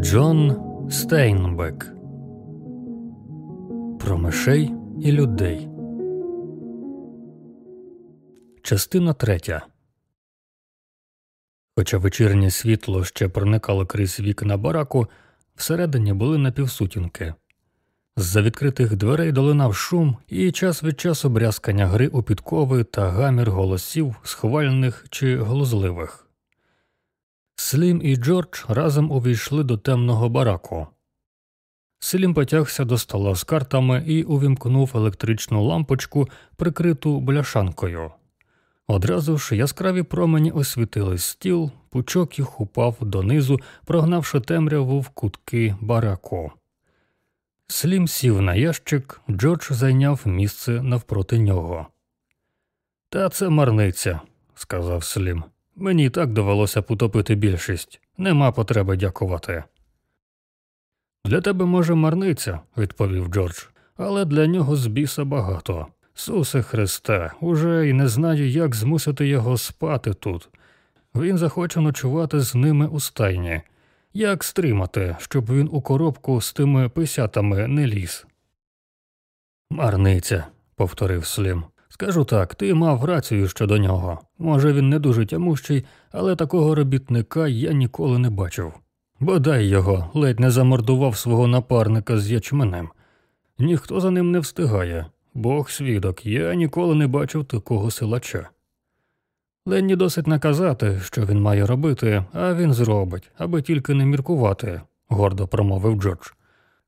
Джон Стейнбек Про мишей і людей. Частина третя. Хоча вечірнє світло ще проникало крізь вікна бараку, всередині були напівсутінки. З-за відкритих дверей долинав шум і час від часу брязкання гри у підкови та гамір голосів, схвальних чи глузливих. Слім і Джордж разом увійшли до темного бараку. Слім потягся до стола з картами і увімкнув електричну лампочку, прикриту бляшанкою. Одразу ж яскраві промені освітили стіл, пучок їх упав донизу, прогнавши темряву в кутки бараку. Слім сів на ящик, Джордж зайняв місце навпроти нього. Та це марниця, сказав Слім. Мені так довелося потопити більшість. Нема потреби дякувати. Для тебе, може, марниця, відповів Джордж, але для нього з біса багато. Сусе Христе, уже й не знаю, як змусити його спати тут. Він захоче ночувати з ними у стайні. Як стримати, щоб він у коробку з тими писятами не ліз? Марниця, повторив Слім. Скажу так, ти мав рацію щодо нього. Може, він не дуже тямущий, але такого робітника я ніколи не бачив. Бодай його ледь не замордував свого напарника з ячменем. Ніхто за ним не встигає. Бог свідок, я ніколи не бачив такого силача. Ленні досить наказати, що він має робити, а він зробить, аби тільки не міркувати, гордо промовив Джордж.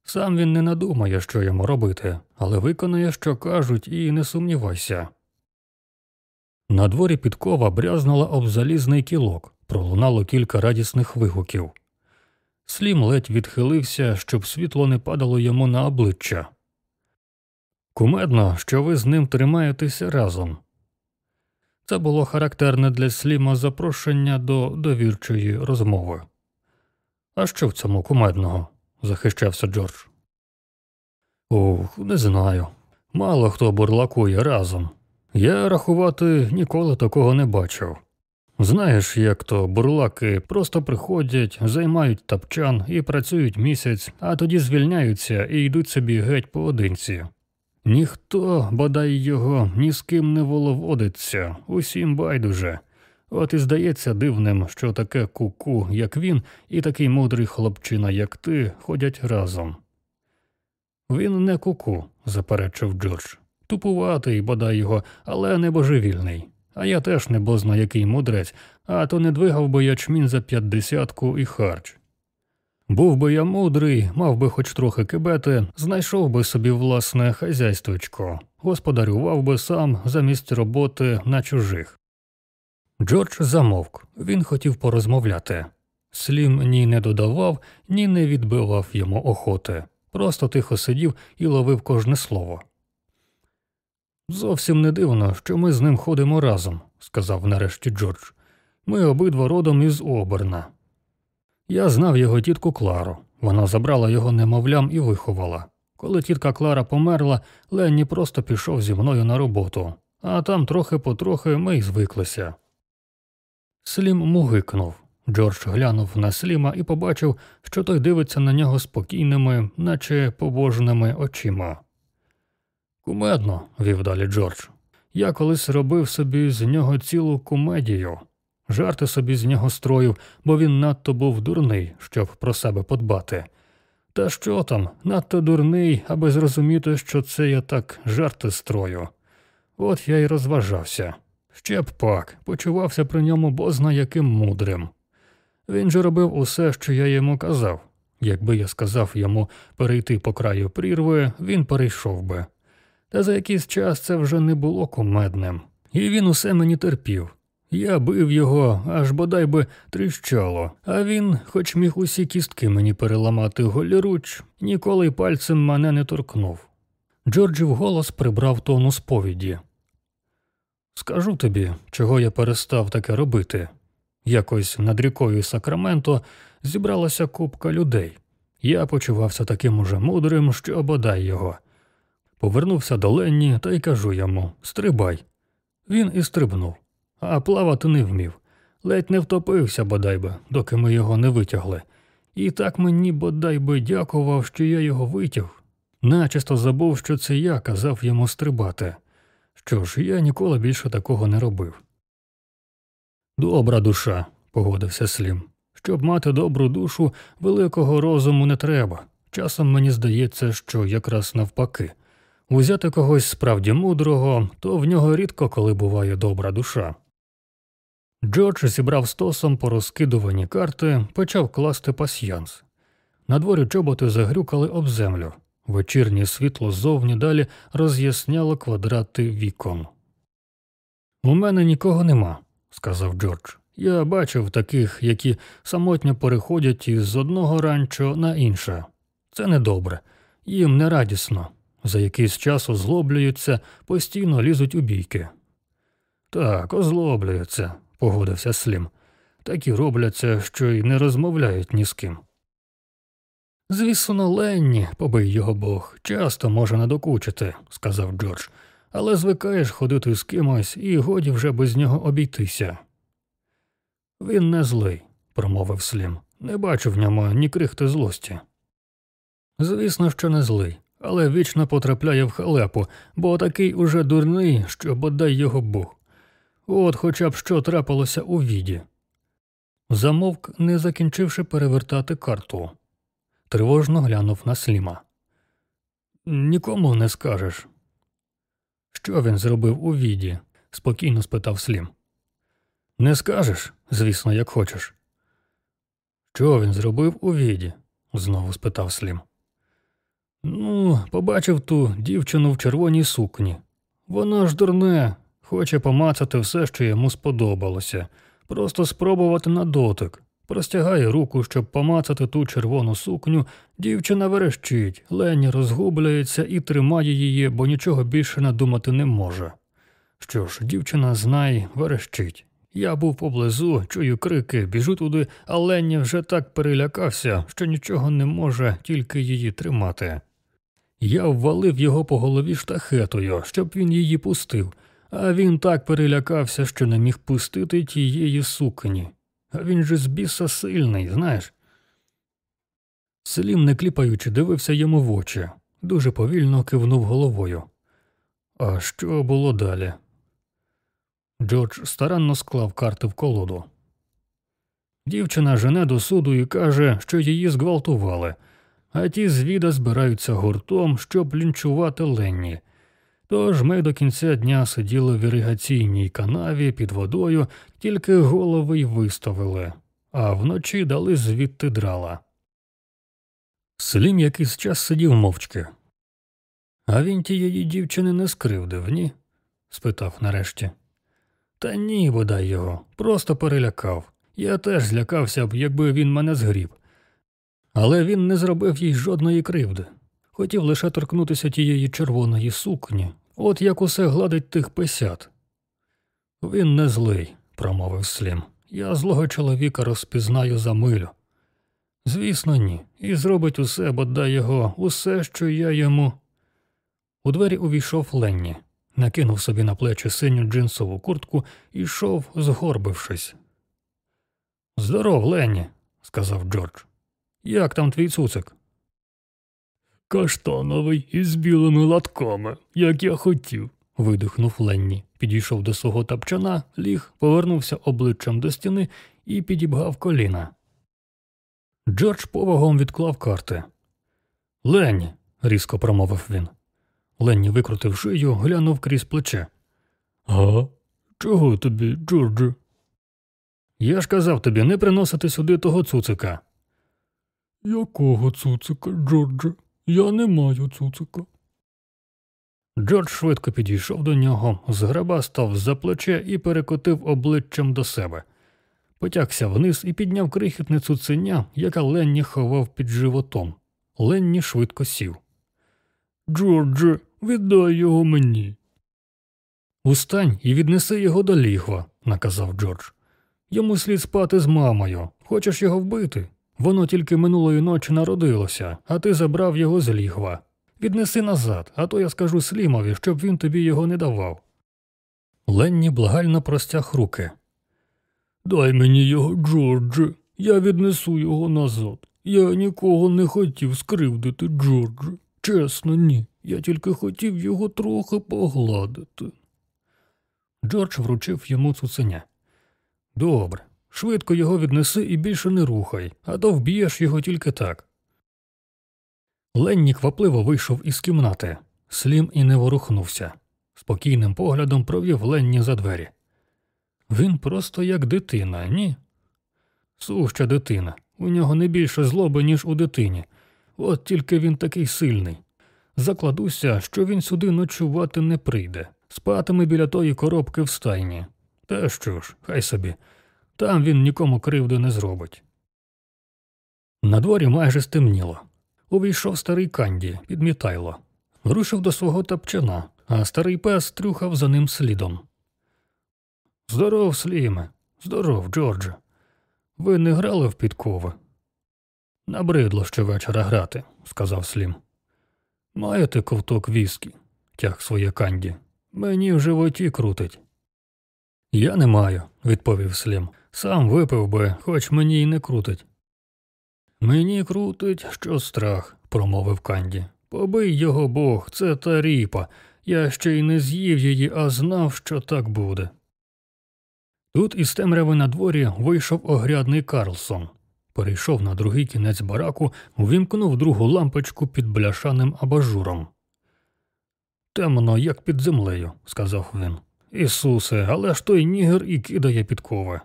Сам він не надумає, що йому робити, але виконає, що кажуть, і не сумнівайся. На дворі підкова брязнула об залізний кілок, пролунало кілька радісних вигуків. Слім ледь відхилився, щоб світло не падало йому на обличчя. Кумедно, що ви з ним тримаєтеся разом. Це було характерне для Сліма запрошення до довірчої розмови. А що в цьому кумедного? Захищався Джордж. Ух, не знаю. Мало хто бурлакує разом. Я рахувати ніколи такого не бачив. Знаєш, як то бурлаки просто приходять, займають тапчан і працюють місяць, а тоді звільняються і йдуть собі геть поодинці. Ніхто, бодай його, ні з ким не воловодиться, усім байдуже. От і здається дивним, що таке куку, як він, і такий мудрий хлопчина, як ти, ходять разом. Він не куку, заперечив Джордж. Тупуватий, бодай його, але не божевільний. А я теж не бозна який мудрець, а то не двигав би ячмінь за п'ятдесятку і харч. Був би я мудрий, мав би хоч трохи кибети, знайшов би собі власне хазяйствочко, господарював би сам замість роботи на чужих. Джордж замовк, він хотів порозмовляти. Слім ні не додавав, ні не відбивав йому охоти, просто тихо сидів і ловив кожне слово. Зовсім не дивно, що ми з ним ходимо разом, сказав нарешті Джордж. Ми обидва родом із Оберна. Я знав його тітку Клару. Вона забрала його немовлям і виховала. Коли тітка Клара померла, Ленні просто пішов зі мною на роботу, а там трохи потрохи ми й звиклися. Слім мугикнув. Джордж глянув на Сліма і побачив, що той дивиться на нього спокійними, наче побожними очима. Кумедно, вів далі Джордж. Я колись робив собі з нього цілу кумедію. Жарти собі з нього строїв, бо він надто був дурний, щоб про себе подбати. Та що там, надто дурний, аби зрозуміти, що це я так жарти строю. От я й розважався. Ще б пак, почувався при ньому бозна яким мудрим. Він же робив усе, що я йому казав. Якби я сказав йому перейти по краю прірви, він перейшов би. Та за якийсь час це вже не було кумедним, і він усе мені терпів. Я бив його, аж бодай би тріщало, а він, хоч міг усі кістки мені переламати голіруч, ніколи й пальцем мене не торкнув. Джорджів голос прибрав тону сповіді. Скажу тобі, чого я перестав таке робити. Якось над рікою Сакраменто зібралася купка людей. Я почувався таким уже мудрим, що бодай його. Повернувся до Ленні та й кажу йому Стрибай. Він і стрибнув, а плавати не вмів. Ледь не втопився, бодай би, доки ми його не витягли. І так мені бодай би дякував, що я його витяг. Начисто забув, що це я казав йому стрибати. Що ж, я ніколи більше такого не робив. Добра душа, погодився Слім. Щоб мати добру душу, великого розуму не треба. Часом мені здається, що якраз навпаки. Узяти когось справді мудрого, то в нього рідко коли буває добра душа. Джордж зібрав стосом порозкидувані карти, почав класти пасьянс. На дворі чоботи загрюкали об землю. Вечірнє світло ззовні далі роз'ясняло квадрати вікон. У мене нікого нема, сказав Джордж. Я бачив таких, які самотньо переходять із одного ранчо на інше. Це недобре, їм не радісно. За якийсь час озлоблюються, постійно лізуть у бійки. Так, озлоблюються, погодився Слім. Так і робляться, що й не розмовляють ні з ким. Звісно, Ленні, побий його бог, часто може надокучити, сказав Джордж, але звикаєш ходити з кимось і годі вже без нього обійтися. Він не злий, промовив Слім. Не бачу в ньому ні крихти злості. Звісно, що не злий, але вічно потрапляє в халепу, бо такий уже дурний, що бодай його Бог. От хоча б що трапилося у віді. Замовк, не закінчивши перевертати карту. Тривожно глянув на Сліма. Нікому не скажеш. Що він зробив у віді? спокійно спитав Слім. Не скажеш, звісно, як хочеш. Що він зробив у віді? знову спитав Слім. Ну, побачив ту дівчину в червоній сукні. Вона ж дурне, хоче помацати все, що йому сподобалося, просто спробувати на дотик. Простягає руку, щоб помацати ту червону сукню, дівчина верещить, Лені розгубляється і тримає її, бо нічого більше надумати не може. Що ж, дівчина знай, верещить. Я був поблизу, чую крики, біжу туди, а Ленні вже так перелякався, що нічого не може, тільки її тримати. Я ввалив його по голові штахетою, щоб він її пустив, а він так перелякався, що не міг пустити тієї сукні. А він же з біса сильний, знаєш. Селім, не кліпаючи, дивився йому в очі, дуже повільно кивнув головою. А що було далі? Джордж старанно склав карти в колоду. Дівчина жене до суду і каже, що її зґвалтували, а ті звіда збираються гуртом, щоб лінчувати Ленні. Тож ми до кінця дня сиділи в іригаційній канаві під водою, тільки голови й виставили, а вночі дали звідти драла. Селім якийсь час сидів мовчки. А він тієї дівчини не скривдив, ні? спитав нарешті. Та ні, бодай його, просто перелякав. Я теж злякався б, якби він мене згріб. Але він не зробив їй жодної кривди. Хотів лише торкнутися тієї червоної сукні, от як усе гладить тих писят. Він не злий, промовив Слім. Я злого чоловіка розпізнаю за милю. Звісно, ні, і зробить усе, бодай його, усе, що я йому. У двері увійшов Ленні накинув собі на плечі синю джинсову куртку і йшов, згорбившись. Здоров, Ленні, сказав Джордж. Як там твій цуцик? Каштановий із білими латками, як я хотів, видихнув Ленні, підійшов до свого тапчана, ліг, повернувся обличчям до стіни і підібгав коліна. Джордж повагом відклав карти. Ленні, різко промовив він. Ленні викрутив шию, глянув крізь плече. Га? Чого тобі, Джордже? Я ж казав тобі не приносити сюди того цуцика. Якого цуцика, Джордже? Я не маю цуцика. Джордж швидко підійшов до нього, зграба став за плече і перекотив обличчям до себе. Потягся вниз і підняв крихітне цуценя, яка Ленні ховав під животом. Ленні швидко сів. Джордже, віддай його мені. Устань і віднеси його до лігва, наказав Джордж. Йому слід спати з мамою. Хочеш його вбити? Воно тільки минулої ночі народилося, а ти забрав його з лігва. Віднеси назад, а то я скажу Слімові, щоб він тобі його не давав. Ленні благально простяг руки. Дай мені його, Джордже, я віднесу його назад. Я нікого не хотів скривдити, Джордже. Чесно, ні. Я тільки хотів його трохи погладити. Джордж вручив йому цуценя. Добре, швидко його віднеси і більше не рухай, а то вб'єш його тільки так. Ленні квапливо вийшов із кімнати. Слім і не ворухнувся. Спокійним поглядом провів Ленні за двері. Він просто як дитина, ні? Суща дитина. У нього не більше злоби, ніж у дитині. От тільки він такий сильний. Закладуся, що він сюди ночувати не прийде, спатиме біля тої коробки в стайні. Та що ж, хай собі, там він нікому кривди не зробить. На дворі майже стемніло. Увійшов старий канді, підмітайло. Рушив до свого тапчана, а старий пес трюхав за ним слідом. Здоров, Сліме, здоров, Джордже. Ви не грали в підкови? Набридло щовечора грати, сказав Слім. Маєте ковток віскі? тяг своє канді. Мені в животі крутить. Я не маю, відповів Слім. Сам випив би, хоч мені й не крутить. Мені крутить, що страх, промовив Канді. Побий його бог, це та ріпа. Я ще й не з'їв її, а знав, що так буде. Тут із темряви на дворі вийшов огрядний Карлсон. Перейшов на другий кінець бараку, увімкнув другу лампочку під бляшаним абажуром. Темно, як під землею, сказав він. Ісусе, але ж той нігер і кидає підкови.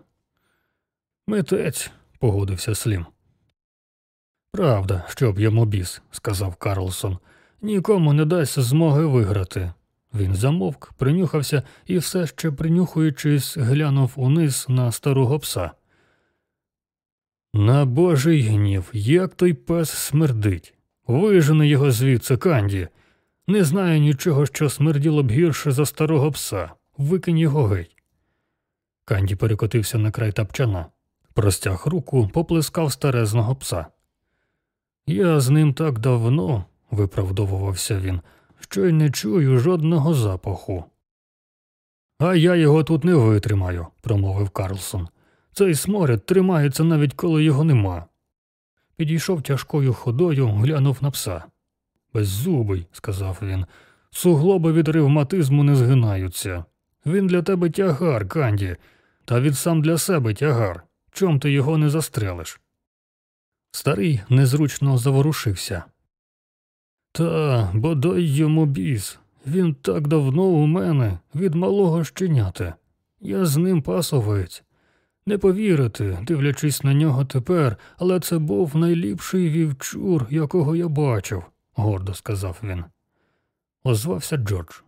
Митець, погодився Слім. Правда, щоб йому біс, сказав Карлсон. Нікому не дасть змоги виграти. Він замовк, принюхався і, все ще принюхуючись, глянув униз на старого пса. На божий гнів, як той пес смердить. Вижени його звідси, Канді. Не знаю нічого, що смерділо б гірше за старого пса. Викинь його геть. Канді перекотився на край тапчана, простяг руку, поплескав старезного пса. Я з ним так давно, виправдовувався він, що й не чую жодного запаху. А я його тут не витримаю, промовив Карлсон. Цей сморід тримається навіть коли його нема. Підійшов тяжкою ходою, глянув на пса. Беззубий, сказав він, суглоби від ревматизму не згинаються. Він для тебе тягар, Канді, та від сам для себе тягар. Чом ти його не застрелиш? Старий незручно заворушився. Та, бодай йому біс. Він так давно у мене, від малого щеняти. Я з ним пасовець. Не повірити, дивлячись на нього тепер, але це був найліпший вівчур, якого я бачив, гордо сказав він. Озвався Джордж.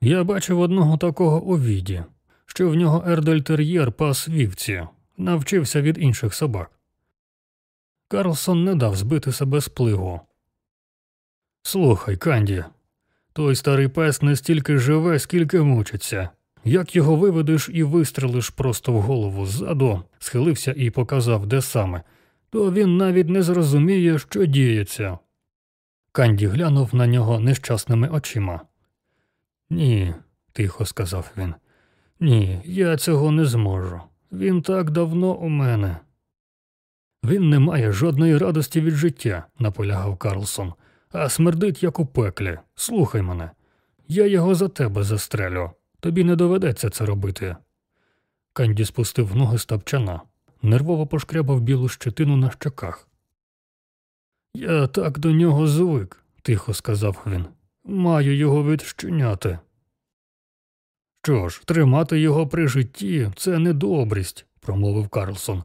Я бачив одного такого у віді, що в нього ердельтер'єр пас вівці, навчився від інших собак. Карлсон не дав збити себе з плигу. Слухай, Канді, той старий пес не стільки живе, скільки мучиться. Як його виведеш і вистрелиш просто в голову ззаду, схилився і показав, де саме, то він навіть не зрозуміє, що діється. Канді глянув на нього нещасними очима. Ні, тихо сказав він. Ні, я цього не зможу. Він так давно у мене. Він не має жодної радості від життя, наполягав Карлсон, а смердить, як у пеклі. Слухай мене. Я його за тебе застрелю. Тобі не доведеться це робити. Канді спустив ноги з тапчана, нервово пошкрябав білу щетину на щоках. Я так до нього звик, тихо сказав він. Маю його відщиняти. Що ж, тримати його при житті це недобрість, промовив Карлсон.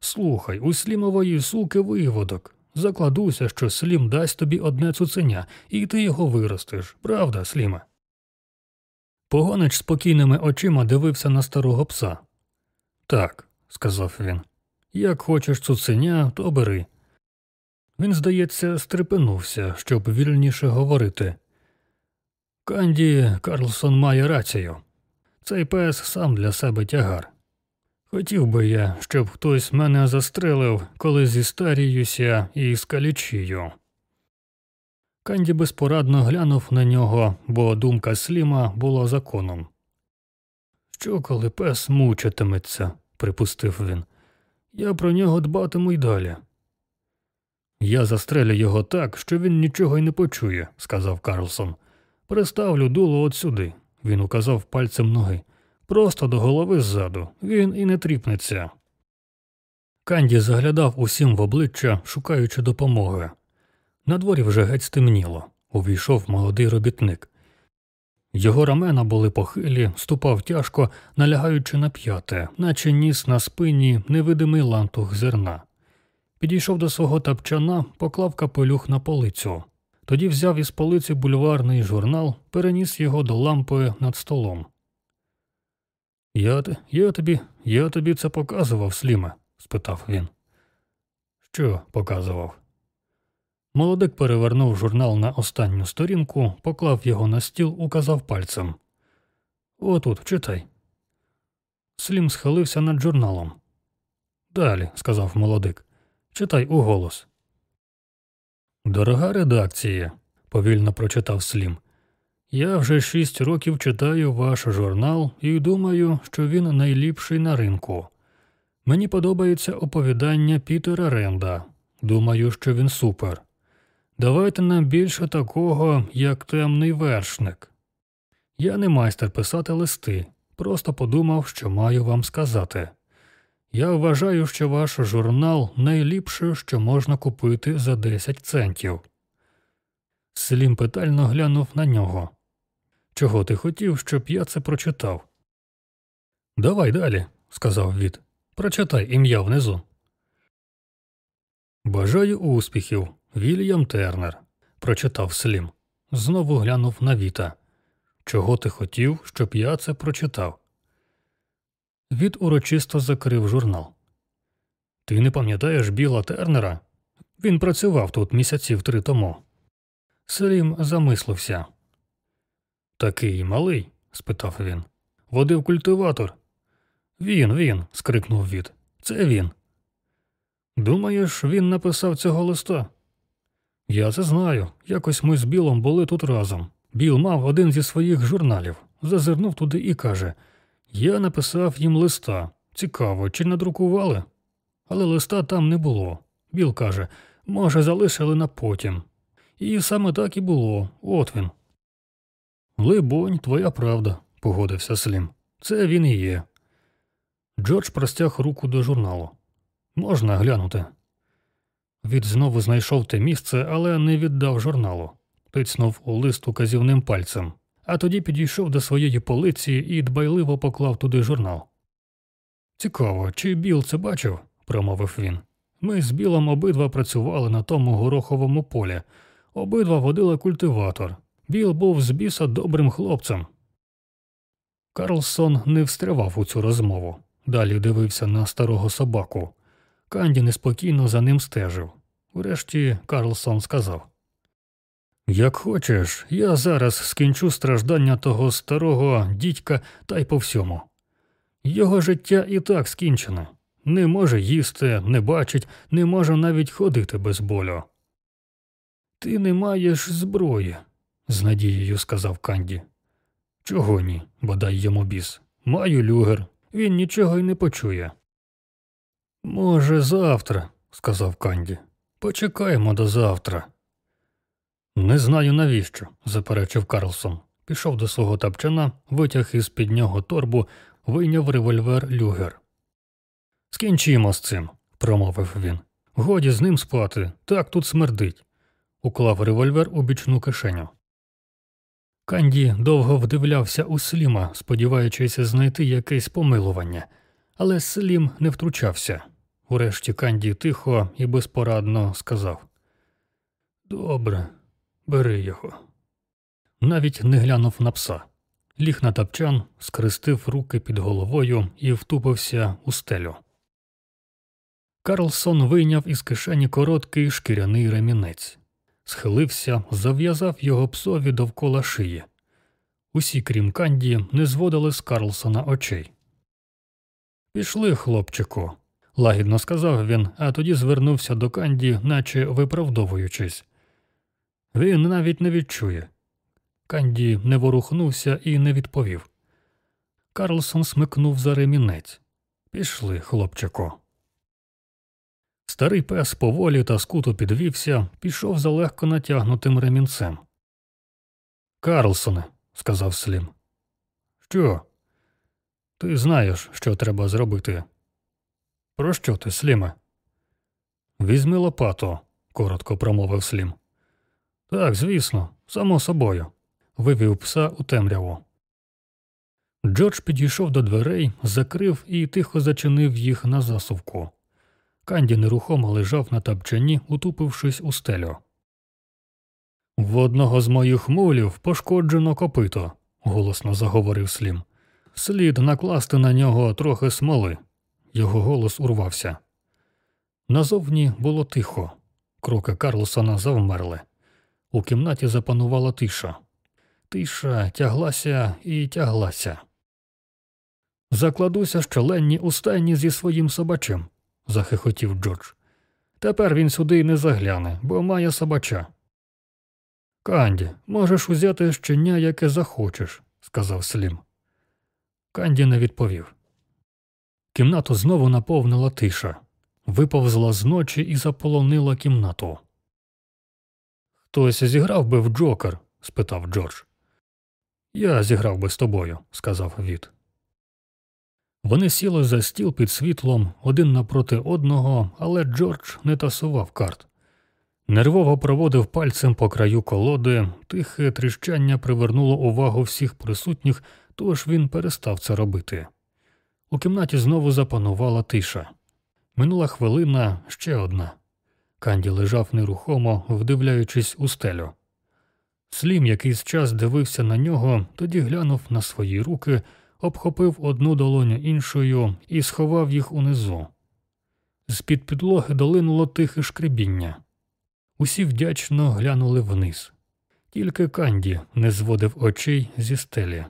Слухай, у слімової суки виводок. Закладуся, що слім дасть тобі одне цуценя, і ти його виростеш, правда, сліме? Погонич спокійними очима дивився на старого пса. Так, сказав він, як хочеш цуценя, то бери. Він, здається, стрепенувся, щоб вільніше говорити. Канді Карлсон має рацію. Цей пес сам для себе тягар. Хотів би я, щоб хтось мене застрелив, коли зістаріюся і скалічію. Канді безпорадно глянув на нього, бо думка Сліма була законом. Що, коли пес мучитиметься, припустив він, я про нього дбатиму й далі. Я застрелю його так, що він нічого й не почує, сказав Карлсон. Приставлю дуло от сюди. Він указав пальцем ноги. Просто до голови ззаду. Він і не тріпнеться. Канді заглядав усім в обличчя, шукаючи допомоги. На дворі вже геть стемніло. Увійшов молодий робітник. Його рамена були похилі, ступав тяжко, налягаючи на п'яте, наче ніс на спині невидимий лантух зерна. Підійшов до свого тапчана, поклав капелюх на полицю. Тоді взяв із полиці бульварний журнал, переніс його до лампи над столом. Я, я тобі я тобі це показував, Сліме? спитав він. Що показував? Молодик перевернув журнал на останню сторінку, поклав його на стіл, указав пальцем. Отут, читай. Слім схилився над журналом. Далі, сказав молодик, читай уголос. Дорога редакція, повільно прочитав Слім. Я вже шість років читаю ваш журнал і думаю, що він найліпший на ринку. Мені подобається оповідання Пітера Ренда. Думаю, що він супер. Давайте нам більше такого, як темний вершник. Я не майстер писати листи, просто подумав, що маю вам сказати. Я вважаю, що ваш журнал найліпше, що можна купити за 10 центів. Слім питально глянув на нього. Чого ти хотів, щоб я це прочитав? Давай далі, сказав Віт. Прочитай ім'я внизу. Бажаю успіхів. Вільям Тернер, прочитав Слім. Знову глянув на Віта. Чого ти хотів, щоб я це прочитав? Віт урочисто закрив журнал. Ти не пам'ятаєш Біла Тернера? Він працював тут місяців три тому. Слім замислився. Такий малий? спитав він. Водив культиватор. Він, він. скрикнув Віт. Це він. Думаєш, він написав цього листа? Я це знаю. Якось ми з Білом були тут разом. Біл мав один зі своїх журналів, зазирнув туди і каже Я написав їм листа. Цікаво, чи надрукували? Але листа там не було. Біл каже, може, залишили на потім. І саме так і було, от він. Либонь, твоя правда, погодився Слім. Це він і є. Джордж простяг руку до журналу. Можна глянути. Від знову знайшов те місце, але не віддав журналу. Тицнув у лист указівним пальцем, а тоді підійшов до своєї полиці і дбайливо поклав туди журнал. Цікаво, чи Біл це бачив? промовив він. Ми з Білом обидва працювали на тому гороховому полі, обидва водили культиватор. Біл був з біса добрим хлопцем. Карлсон не встрявав у цю розмову. Далі дивився на старого собаку. Канді неспокійно за ним стежив. Врешті Карлсон сказав Як хочеш, я зараз скінчу страждання того старого дідька та й по всьому. Його життя і так скінчене. Не може їсти, не бачить, не може навіть ходити без болю. Ти не маєш зброї, з надією сказав Канді. Чого ні, бодай йому біс. Маю люгер, він нічого й не почує. Може, завтра, сказав Канді. Почекаємо до завтра. Не знаю навіщо, заперечив Карлсон. Пішов до свого тапчана, витяг із під нього торбу, вийняв револьвер люгер. Скінчимо з цим, промовив він. Годі з ним спати, так тут смердить. Уклав револьвер у бічну кишеню. Канді довго вдивлявся у Сліма, сподіваючись знайти якесь помилування, але Слім не втручався. Урешті Канді тихо і безпорадно сказав Добре, бери його. Навіть не глянув на пса. Ліг на тапчан, скрестив руки під головою і втупився у стелю. Карлсон вийняв із кишені короткий шкіряний ремінець, схилився, зав'язав його псові довкола шиї. Усі, крім Канді, не зводили з Карлсона очей. Пішли, хлопчику, лагідно сказав він, а тоді звернувся до Канді, наче виправдовуючись. Він навіть не відчує. Канді не ворухнувся і не відповів. Карлсон смикнув за ремінець. Пішли, хлопчику. Старий пес поволі та скуто підвівся, пішов за легко натягнутим ремінцем. Карлсоне, сказав Слім. Що? Ти знаєш, що треба зробити. Про що ти, Сліме? Візьми лопату, коротко промовив Слім. Так, звісно, само собою, вивів пса у темряву. Джордж підійшов до дверей, закрив і тихо зачинив їх на засувку. Канді нерухомо лежав на тапчані, утупившись у стелю. В одного з моїх мулів пошкоджено копито, голосно заговорив Слім. Слід накласти на нього трохи смоли. Його голос урвався. Назовні було тихо. Кроки Карлсона завмерли. У кімнаті запанувала тиша. Тиша тяглася і тяглася. Закладуся, що Ленні у стайні зі своїм собачем, захихотів Джордж. Тепер він сюди й не загляне, бо має собача. Канді, можеш узяти щеня, яке захочеш, сказав Слім. Канді не відповів. Кімнату знову наповнила тиша, виповзла з ночі і заполонила кімнату. Хтось зіграв би в Джокер? спитав Джордж. Я зіграв би з тобою, сказав Віт. Вони сіли за стіл під світлом один напроти одного, але Джордж не тасував карт. Нервово проводив пальцем по краю колоди, тихе тріщання привернуло увагу всіх присутніх, тож він перестав це робити. У кімнаті знову запанувала тиша. Минула хвилина ще одна. Канді лежав нерухомо, вдивляючись у стелю. Слім якийсь час дивився на нього, тоді глянув на свої руки, обхопив одну долоню іншою і сховав їх унизу. З під підлоги долинуло тихе шкребіння. Усі вдячно глянули вниз. Тільки Канді не зводив очей зі стелі.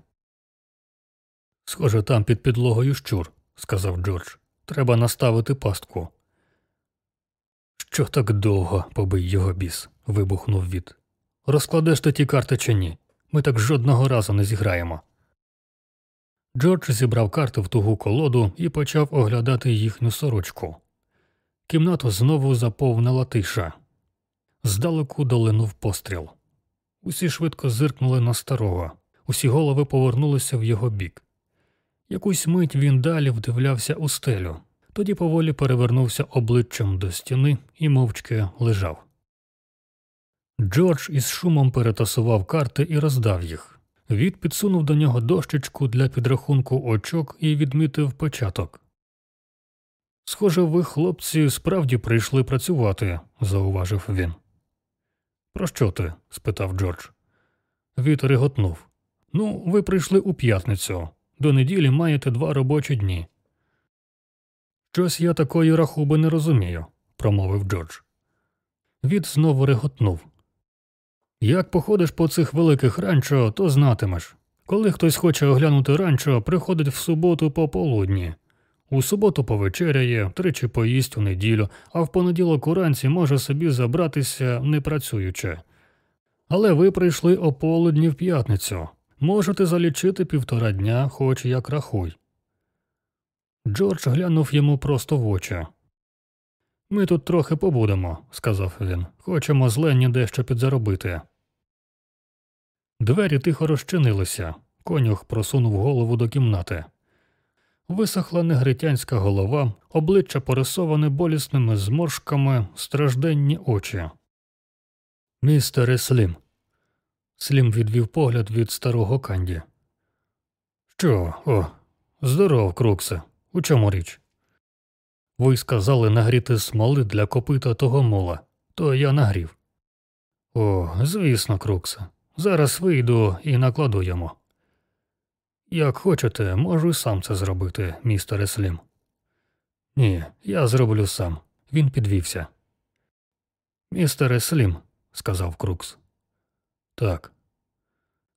Схоже, там під підлогою щур, сказав Джордж. Треба наставити пастку. Що так довго, побий його біс, вибухнув від. Розкладеш ти ті карти чи ні? Ми так жодного разу не зіграємо. Джордж зібрав карти в тугу колоду і почав оглядати їхню сорочку. Кімнату знову заповнила тиша. Здалеку долинув постріл. Усі швидко зиркнули на старого, усі голови повернулися в його бік. Якусь мить він далі вдивлявся у стелю, тоді поволі перевернувся обличчям до стіни і мовчки лежав. Джордж із шумом перетасував карти і роздав їх. Від підсунув до нього дощечку для підрахунку очок і відмітив початок. Схоже, ви, хлопці, справді прийшли працювати, зауважив він. Про що ти? спитав Джордж. Віт реготнув. Ну, ви прийшли у п'ятницю. До неділі маєте два робочі дні. Щось я такої рахуби не розумію, промовив Джордж. Від знову реготнув. Як походиш по цих великих ранчо, то знатимеш. Коли хтось хоче оглянути ранчо, приходить в суботу пополудні. У суботу повечеряє, тричі поїсть у неділю, а в понеділок уранці може собі забратися не працюючи. Але ви прийшли о полудні в п'ятницю. Можете залічити півтора дня, хоч як рахуй. Джордж глянув йому просто в очі. Ми тут трохи побудемо, сказав він. Хочемо з Ленні дещо підзаробити. Двері тихо розчинилися. Конюх просунув голову до кімнати. Висохла негритянська голова, обличчя порисоване болісними зморшками, стражденні очі. Містере Слім. Слім відвів погляд від старого канді. Що, о, здоров, Круксе. У чому річ? Ви сказали нагріти смоли для копита того мола, то я нагрів. О, звісно, Круксе. Зараз вийду і накладу йому. Як хочете, можу сам це зробити, містере Слім. Ні, я зроблю сам. Він підвівся. Містере Слім, сказав Крукс. Так.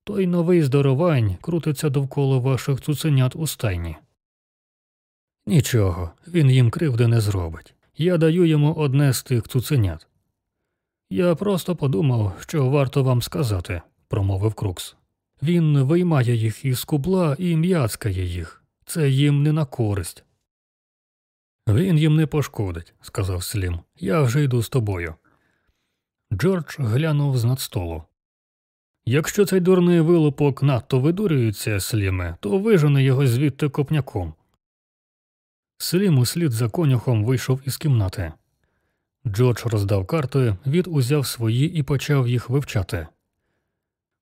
Той новий здоровань крутиться довкола ваших цуценят у стайні. Нічого, він їм кривди не зробить. Я даю йому одне з тих цуценят. Я просто подумав, що варто вам сказати, промовив Крукс. Він виймає їх із кубла і м'яцкає їх. Це їм не на користь. Він їм не пошкодить, сказав Слім. Я вже йду з тобою. Джордж глянув з над столу. Якщо цей дурний вилупок надто видурюється, Сліме, то вижене його звідти копняком. Слім услід за конюхом вийшов із кімнати. Джордж роздав карти, від узяв свої і почав їх вивчати.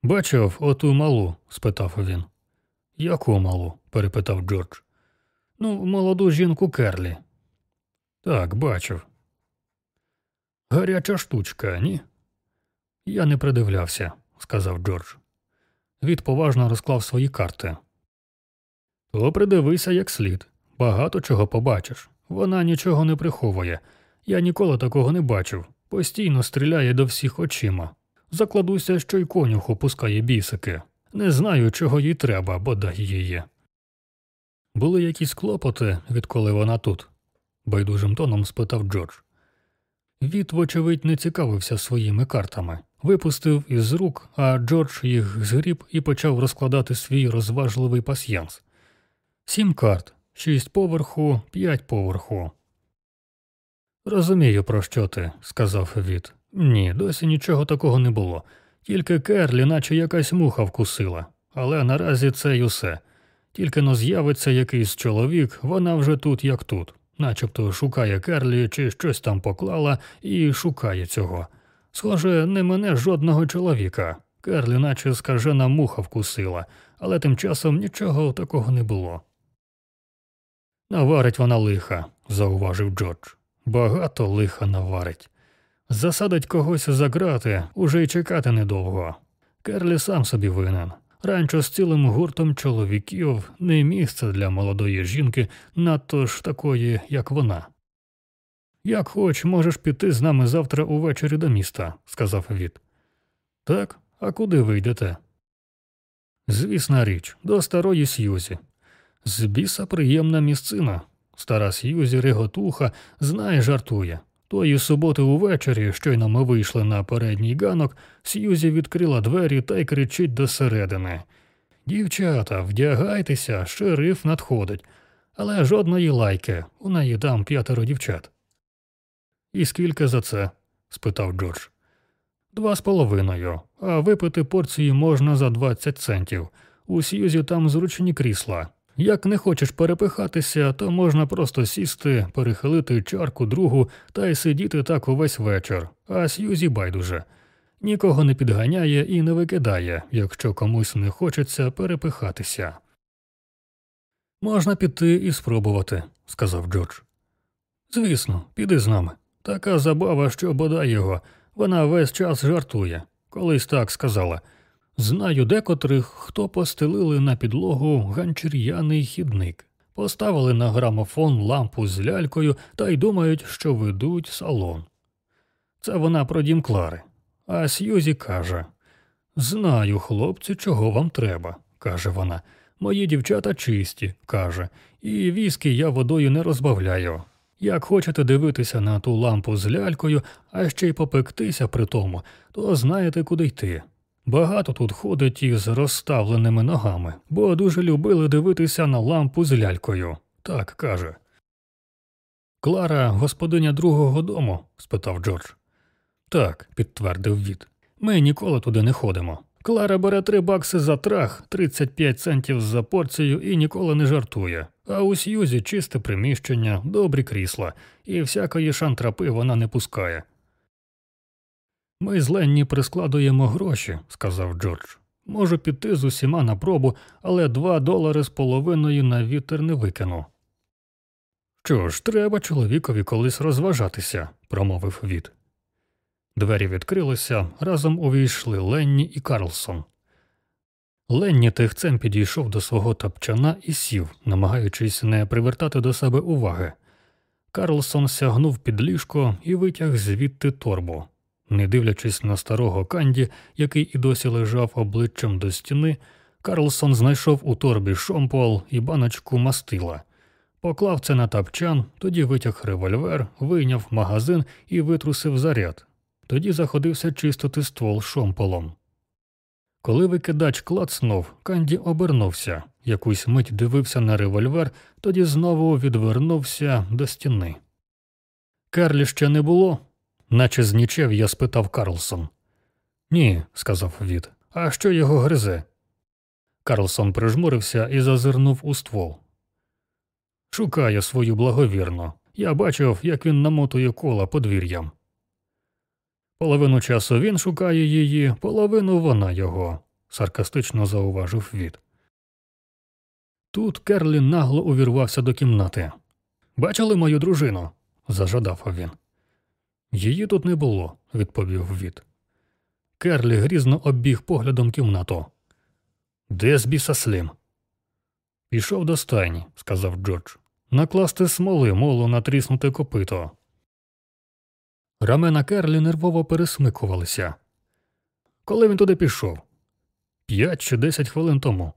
Бачив оту малу? спитав він. Яку малу? перепитав Джордж. Ну, молоду жінку Керлі. Так, бачив. Гаряча штучка, ні? Я не придивлявся, сказав Джордж. Від поважно розклав свої карти. То придивися як слід. Багато чого побачиш. Вона нічого не приховує. Я ніколи такого не бачив. Постійно стріляє до всіх очима. Закладуся, що й конюху пускає бісики. Не знаю, чого їй треба, бодай її. Були якісь клопоти, відколи вона тут? байдужим тоном спитав Джордж. Від, вочевидь, не цікавився своїми картами, випустив із рук, а Джордж їх згріб і почав розкладати свій розважливий пасьянс. Сім карт, шість поверху, п'ять поверху. Розумію, про що ти, сказав Від. Ні, досі нічого такого не було. Тільки Керлі, наче якась муха вкусила. Але наразі це й усе. Тільки но з'явиться якийсь чоловік, вона вже тут, як тут, начебто шукає Керлі чи щось там поклала і шукає цього. Схоже, не мене жодного чоловіка. Керлі, наче скажена муха вкусила, але тим часом нічого такого не було. Наварить вона лиха, зауважив Джордж. Багато лиха наварить. Засадить когось за грати, уже й чекати недовго. Керлі сам собі винен. Ранчо з цілим гуртом чоловіків не місце для молодої жінки, надто ж такої, як вона. Як хоч, можеш піти з нами завтра увечері до міста, сказав Від. Так, а куди ви йдете? Звісна річ, до старої Сьюзі. З біса приємна місцина. Стара Сьюзі реготуха знає, жартує. Тої суботи увечері, щойно ми вийшли на передній ганок, Сьюзі відкрила двері та й кричить досередини. Дівчата, вдягайтеся, шериф надходить, але жодної лайки, у неї там п'ятеро дівчат. І скільки за це? спитав Джордж. Два з половиною, а випити порції можна за двадцять центів. У Сьюзі там зручні крісла. Як не хочеш перепихатися, то можна просто сісти, перехилити чарку другу та й сидіти так увесь вечір, а Сьюзі байдуже. Нікого не підганяє і не викидає, якщо комусь не хочеться перепихатися. Можна піти і спробувати, сказав Джордж. Звісно, піди з нами. Така забава, що бодай його, вона весь час жартує. Колись так сказала. Знаю декотрих, хто постелили на підлогу ганчір'яний хідник, поставили на грамофон лампу з лялькою та й думають, що ведуть салон. Це вона про дім Клари. А Сьюзі каже Знаю, хлопці, чого вам треба, каже вона. Мої дівчата чисті, каже, і віскі я водою не розбавляю. Як хочете дивитися на ту лампу з лялькою, а ще й попектися при тому, то знаєте, куди йти. Багато тут ходить із розставленими ногами, бо дуже любили дивитися на лампу з лялькою. Так каже. Клара, господиня другого дому? спитав Джордж. Так, підтвердив Віт. Ми ніколи туди не ходимо. Клара бере три бакси за трах, 35 центів за порцію і ніколи не жартує. А у Сьюзі чисте приміщення, добрі крісла, і всякої шантрапи вона не пускає. Ми з Ленні прискладуємо гроші, сказав Джордж. Можу піти з усіма на пробу, але два долари з половиною на вітер не викину. Що ж, треба чоловікові колись розважатися, промовив Віт. Двері відкрилися, разом увійшли Ленні і Карлсон. Ленні тихцем підійшов до свого тапчана і сів, намагаючись не привертати до себе уваги. Карлсон сягнув під ліжко і витяг звідти торбу. Не дивлячись на старого Канді, який і досі лежав обличчям до стіни, Карлсон знайшов у торбі шомпол і баночку мастила. Поклав це на тапчан, тоді витяг револьвер, вийняв магазин і витрусив заряд. Тоді заходився чистити ствол шомполом. Коли викидач клацнув, Канді обернувся. якусь мить дивився на револьвер, тоді знову відвернувся до стіни. Керлі ще не було, наче знічев'я, спитав Карлсон. Ні, сказав Віт. А що його гризе? Карлсон прижмурився і зазирнув у ствол. Шукає свою благовірну. Я бачив, як він намотує кола подвір'ям. Половину часу він шукає її, половину вона його, саркастично зауважив Віт. Тут Керлі нагло увірвався до кімнати. Бачили мою дружину? зажадав він. Її тут не було, відповів Віт. Керлі грізно обіг поглядом кімнату. Де з біса Слім? Пішов до стайні, сказав Джордж. Накласти смоли, молу натріснути копито. Рамена Керлі нервово пересмикувалися. Коли він туди пішов? П'ять чи десять хвилин тому.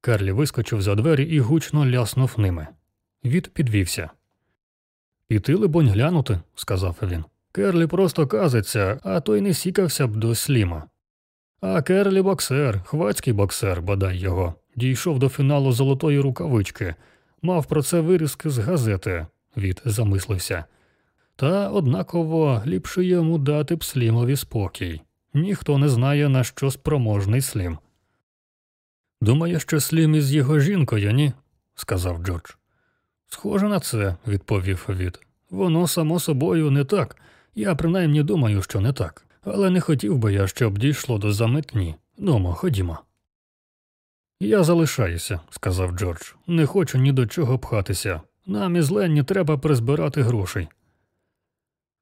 Керлі вискочив за двері і гучно ляснув ними. Від підвівся. Піти, либонь, глянути, сказав він. Керлі просто казиться, а той не сікався б до сліма. А Керлі боксер, хвацький боксер, бодай його, дійшов до фіналу золотої рукавички, мав про це вирізки з газети, від замислився. Та однаково ліпше йому дати б слімові спокій. Ніхто не знає, на що спроможний слім. Думає, що слім із його жінкою, ні? сказав Джордж. Схоже на це, відповів від. Воно само собою не так. Я принаймні думаю, що не так, але не хотів би я, щоб дійшло до заметні. Нумо, ходімо. Я залишаюся, сказав Джордж. Не хочу ні до чого пхатися. Нам із Ленні треба призбирати грошей.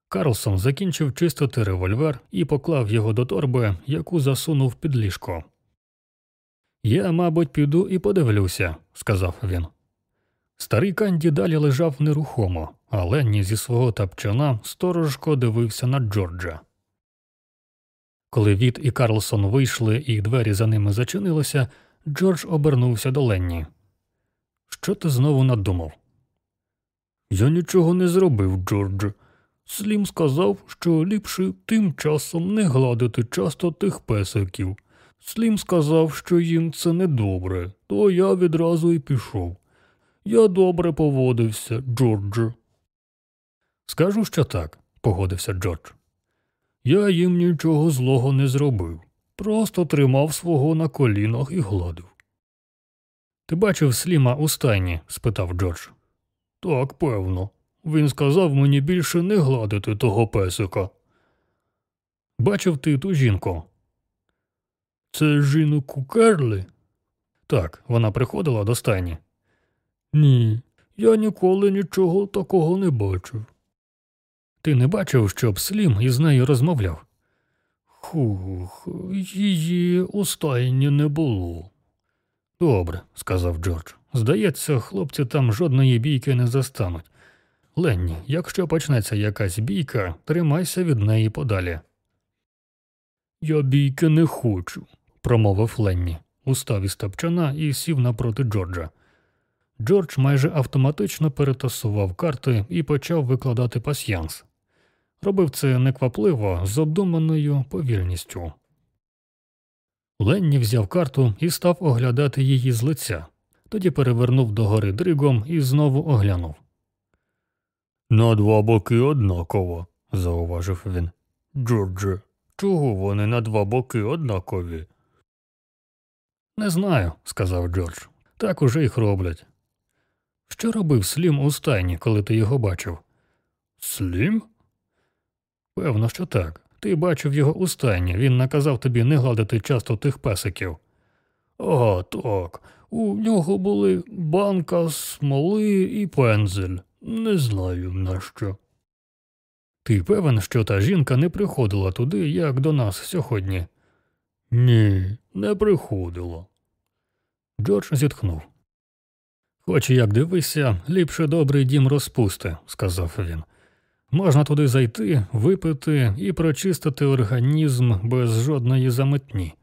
Карлсон закінчив чистити револьвер і поклав його до торби, яку засунув під ліжко. Я, мабуть, піду і подивлюся, сказав він. Старий Канді далі лежав нерухомо, а Ленні зі свого тапчана сторожко дивився на Джорджа. Коли Віт і Карлсон вийшли і двері за ними зачинилися, Джордж обернувся до Ленні. Що ти знову надумав? Я нічого не зробив, Джордж. Слім сказав, що ліпше тим часом не гладити часто тих песиків. Слім сказав, що їм це недобре, то я відразу і пішов. Я добре поводився, Джордж. Скажу, що так, погодився Джордж. Я їм нічого злого не зробив, просто тримав свого на колінах і гладив. Ти бачив сліма у стайні? спитав Джордж. Так, певно. Він сказав мені більше не гладити того песика. Бачив ти ту жінку? Це жінок Керлі? Так, вона приходила до стайні. Ні, я ніколи нічого такого не бачив. Ти не бачив, щоб Слім із нею розмовляв? Хух, її у стайні не було. Добре, сказав Джордж. Здається, хлопці там жодної бійки не застануть. Ленні, якщо почнеться якась бійка, тримайся від неї подалі. Я бійки не хочу, промовив Ленні, устав із тапчана і сів напроти Джорджа. Джордж майже автоматично перетасував карти і почав викладати пасьянс. Робив це неквапливо, з обдуманою повільністю. Ленні взяв карту і став оглядати її з лиця, тоді перевернув догори дригом і знову оглянув. На два боки однаково, зауважив він. Джордже, чого вони на два боки однакові? Не знаю, сказав Джордж. Так уже їх роблять. Що робив Слім у стайні, коли ти його бачив? Слім? Певно, що так. Ти бачив його у стайні, він наказав тобі не гладити часто тих песиків. А, так. У нього були банка, смоли і пензель. Не знаю нащо. Ти певен, що та жінка не приходила туди, як до нас сьогодні? Ні, не приходила. Джордж зітхнув. Хоч як дивися, ліпше добрий дім розпусти, сказав він. Можна туди зайти, випити і прочистити організм без жодної заметні.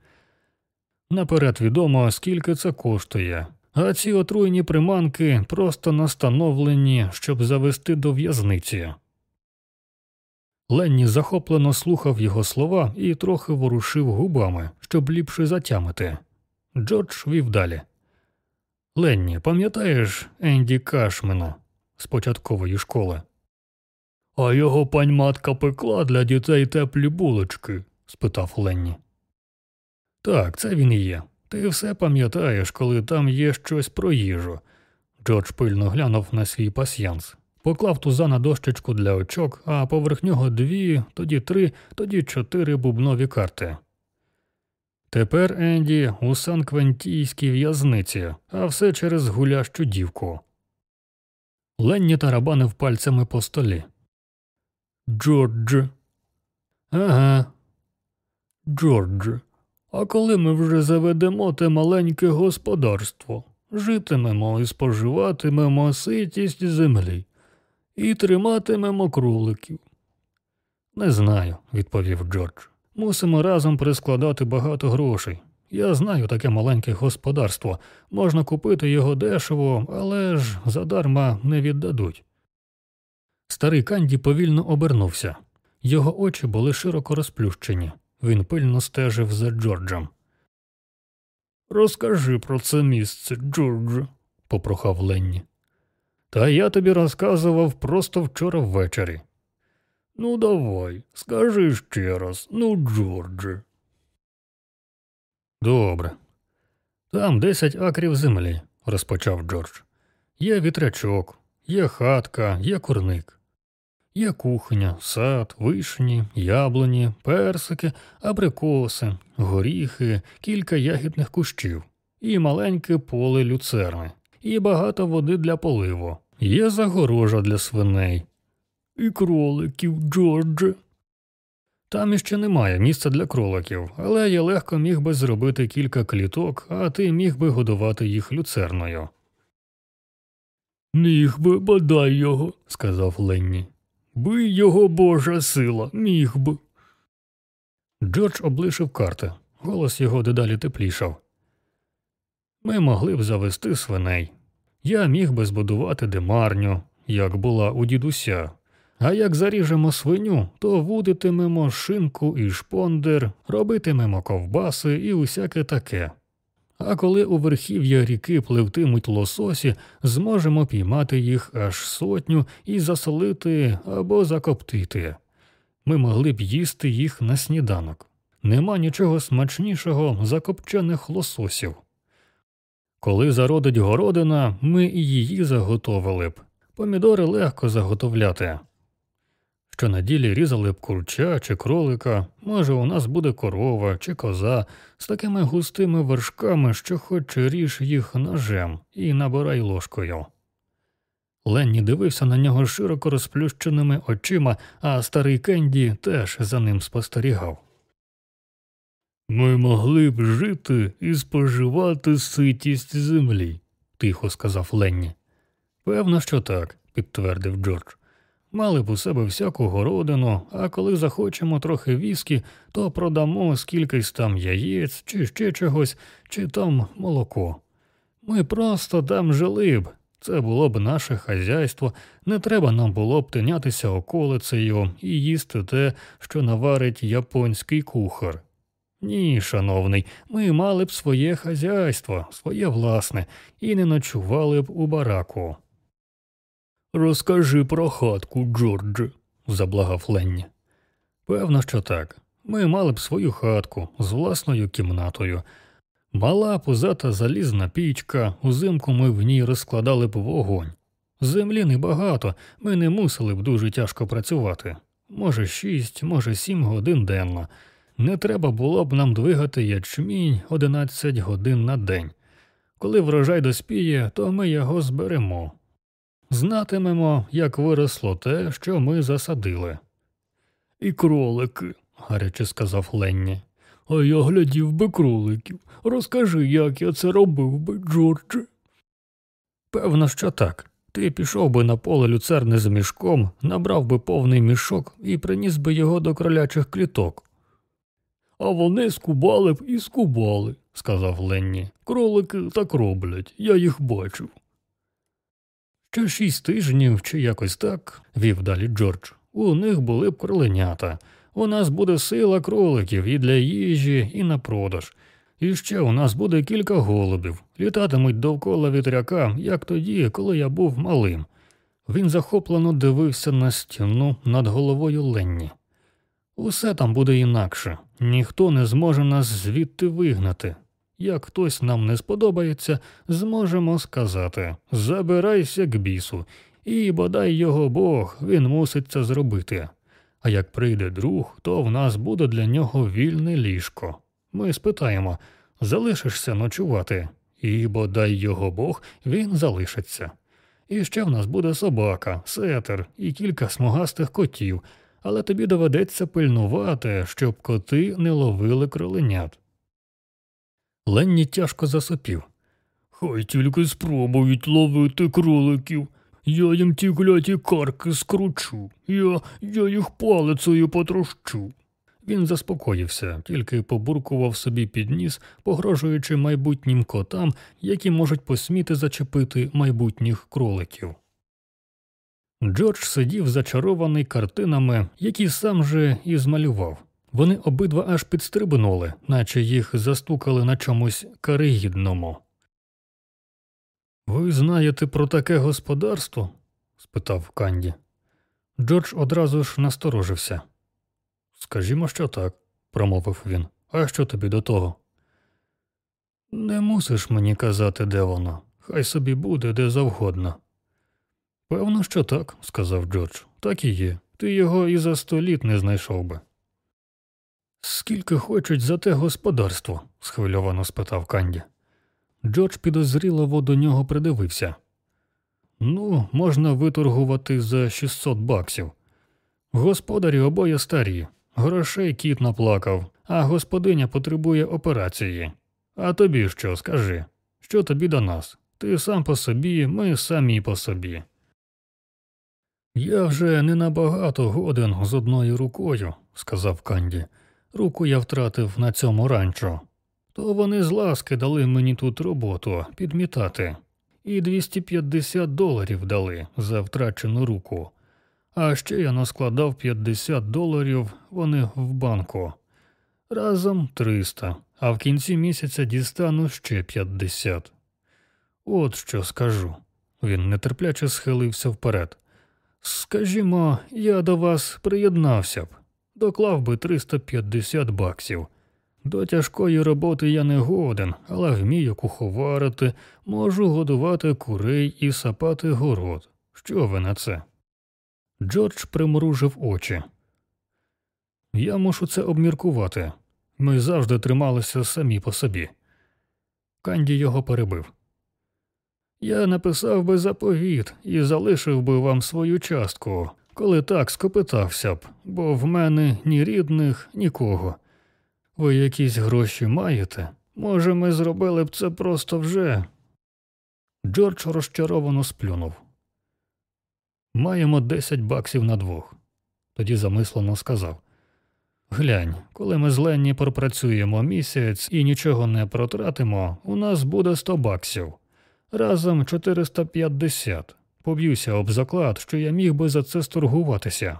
Наперед відомо, скільки це коштує, а ці отруйні приманки просто настановлені, щоб завести до в'язниці. Ленні захоплено слухав його слова і трохи ворушив губами, щоб ліпше затямити. Джордж вів далі. Ленні, пам'ятаєш Енді Кашмена з початкової школи? А його пань матка пекла для дітей теплі булочки? спитав Ленні. Так, це він і є. Ти все пам'ятаєш, коли там є щось про їжу. Джордж пильно глянув на свій пасьянс, поклав туза на дощечку для очок, а поверх нього дві, тоді три, тоді чотири бубнові карти. Тепер Енді у Сан-Квентійській в'язниці, а все через гулящу дівку. Ленні тарабанив пальцями по столі. Джордж. Ага. Джордж. А коли ми вже заведемо те маленьке господарство, житимемо і споживатимемо ситість землі і триматимемо кроликів. Не знаю, відповів Джордж. Мусимо разом прискладати багато грошей. Я знаю таке маленьке господарство. Можна купити його дешево, але ж задарма не віддадуть. Старий Канді повільно обернувся. Його очі були широко розплющені. Він пильно стежив за Джорджем. Розкажи про це місце, Джордж, попрохав Ленні. Та я тобі розказував просто вчора ввечері. Ну, давай, скажи ще раз, ну, Джордже. Добре. Там десять акрів землі, розпочав Джордж. Є вітрячок, є хатка, є курник. Є кухня, сад, вишні, яблуні, персики, абрикоси, горіхи, кілька ягідних кущів, і маленьке поле люцерни, і багато води для поливу. Є загорожа для свиней. І кроликів, Джордже. Там іще немає місця для кроликів, але я легко міг би зробити кілька кліток, а ти міг би годувати їх люцерною. Міг би, бодай його, сказав Ленні. Бий його божа сила, міг би. Джордж облишив карти. Голос його дедалі теплішав. Ми могли б завести свиней. Я міг би збудувати демарню, як була у дідуся. А як заріжемо свиню, то вудитимемо шинку і шпондер, робитимемо ковбаси і усяке таке. А коли у верхів'я ріки пливтимуть лососі, зможемо піймати їх аж сотню і засолити або закоптити. Ми могли б їсти їх на сніданок. Нема нічого смачнішого за копчених лососів. Коли зародить городина, ми і її заготовили б. Помідори легко заготовляти. Щонеділі різали б курча чи кролика, може, у нас буде корова чи коза з такими густими вершками, що хоч ріж їх ножем і набирай ложкою. Ленні дивився на нього широко розплющеними очима, а старий Кенді теж за ним спостерігав. Ми могли б жити і споживати ситість землі, тихо сказав Ленні. Певно, що так, підтвердив Джордж. Мали б у себе всяку городину, а коли захочемо трохи віскі, то продамо скількись там яєць, чи ще чогось, чи там молоко. Ми просто там жили б. Це було б наше хазяйство, не треба нам було б тинятися околицею і їсти те, що наварить японський кухар. Ні, шановний, ми мали б своє хазяйство, своє власне, і не ночували б у бараку. Розкажи про хатку, Джордж, заблагав Ленні. Певно, що так. Ми мали б свою хатку з власною кімнатою. Мала пузата залізна пічка, узимку ми в ній розкладали б вогонь. Землі небагато, ми не мусили б дуже тяжко працювати. Може, шість, може, сім годин денно. Не треба було б нам двигати ячмінь одинадцять годин на день. Коли врожай доспіє, то ми його зберемо. Знатимемо, як виросло те, що ми засадили. І кролики, гаряче сказав Ленні. А я глядів би кроликів. Розкажи, як я це робив би, Джордже. Певно, що так. Ти пішов би на поле люцерни з мішком, набрав би повний мішок і приніс би його до кролячих кліток. А вони скубали б і скубали, сказав Ленні. Кролики так роблять, я їх бачив. Ще шість тижнів чи якось так, вів далі Джордж. У них були б кроленята. У нас буде сила кроликів і для їжі, і на продаж. І ще у нас буде кілька голубів, літатимуть довкола вітряка, як тоді, коли я був малим. Він захоплено дивився на стіну над головою Ленні. Усе там буде інакше, ніхто не зможе нас звідти вигнати. Як хтось нам не сподобається, зможемо сказати забирайся к бісу, і бодай його Бог, він мусить це зробити. А як прийде друг, то в нас буде для нього вільне ліжко. Ми спитаємо залишишся ночувати, і бодай його Бог, він залишиться. І ще в нас буде собака, сетер і кілька смугастих котів, але тобі доведеться пильнувати, щоб коти не ловили кроленят. Ленні тяжко засопів. Хай тільки спробують ловити кроликів. Я їм ті кляті карки скручу, я, я їх палицею потрощу. Він заспокоївся, тільки побуркував собі під ніс, погрожуючи майбутнім котам, які можуть посміти зачепити майбутніх кроликів. Джордж сидів зачарований картинами, які сам же і змалював. Вони обидва аж підстрибнули, наче їх застукали на чомусь каригідному. Ви знаєте про таке господарство? спитав Канді. Джордж одразу ж насторожився. Скажімо, що так, промовив він. А що тобі до того? Не мусиш мені казати, де воно. Хай собі буде де завгодно. Певно, що так, сказав Джордж. Так і є. Ти його і за сто літ не знайшов би. Скільки хочуть за те господарство? схвильовано спитав Канді. Джордж підозріливо до нього придивився. Ну, можна виторгувати за 600 баксів. Господарі обоє старі, грошей кіт наплакав, а господиня потребує операції. А тобі що, скажи? Що тобі до нас? Ти сам по собі, ми самі по собі. Я вже не набагато годен з одною рукою, сказав Канді. Руку я втратив на цьому ранчо. То вони з ласки дали мені тут роботу підмітати, і 250 доларів дали за втрачену руку. А ще я наскладав 50 доларів вони в банку. Разом 300, а в кінці місяця дістану ще 50. От що скажу. Він нетерпляче схилився вперед. Скажімо, я до вас приєднався б, доклав би 350 баксів. До тяжкої роботи я не годен, але вмію куховарити, можу годувати курей і сапати город. Що ви на це? Джордж примружив очі. Я мушу це обміркувати. Ми завжди трималися самі по собі. Канді його перебив. Я написав би заповіт і залишив би вам свою частку, коли так скопитався б, бо в мене ні рідних, нікого. Ви якісь гроші маєте? Може, ми зробили б це просто вже. Джордж розчаровано сплюнув. Маємо десять баксів на двох. Тоді замислено сказав Глянь, коли ми з Ленні пропрацюємо місяць і нічого не протратимо, у нас буде сто баксів. Разом 450. Поб'юся об заклад, що я міг би за це сторгуватися.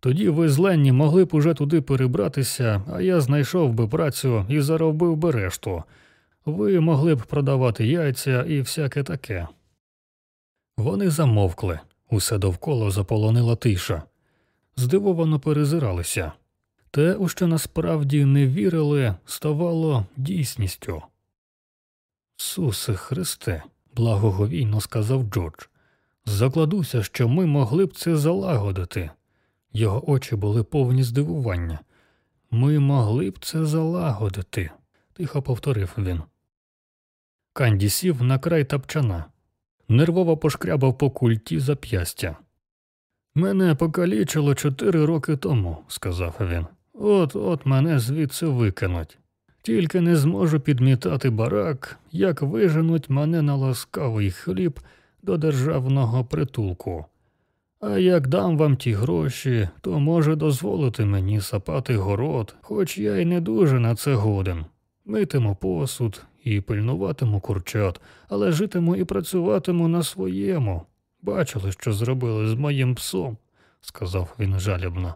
Тоді ви з Ленні могли б уже туди перебратися, а я знайшов би працю і заробив би решту. Ви могли б продавати яйця і всяке таке. Вони замовкли, усе довкола заполонила тиша. Здивовано перезиралися. Те, у що насправді не вірили, ставало дійсністю. Сусе Христе, благоговійно сказав Джордж. Закладуся, що ми могли б це залагодити. Його очі були повні здивування. Ми могли б це залагодити, тихо повторив він. Канді сів на край тапчана, нервово пошкрябав по культі зап'ястя. Мене покалічило чотири роки тому, сказав він. От от мене звідси викинуть. Тільки не зможу підмітати барак, як виженуть мене на ласкавий хліб до державного притулку. А як дам вам ті гроші, то може дозволити мені сапати город, хоч я й не дуже на це годен. Митиму посуд і пильнуватиму курчат, але житиму і працюватиму на своєму. Бачили, що зробили з моїм псом, сказав він жалібно.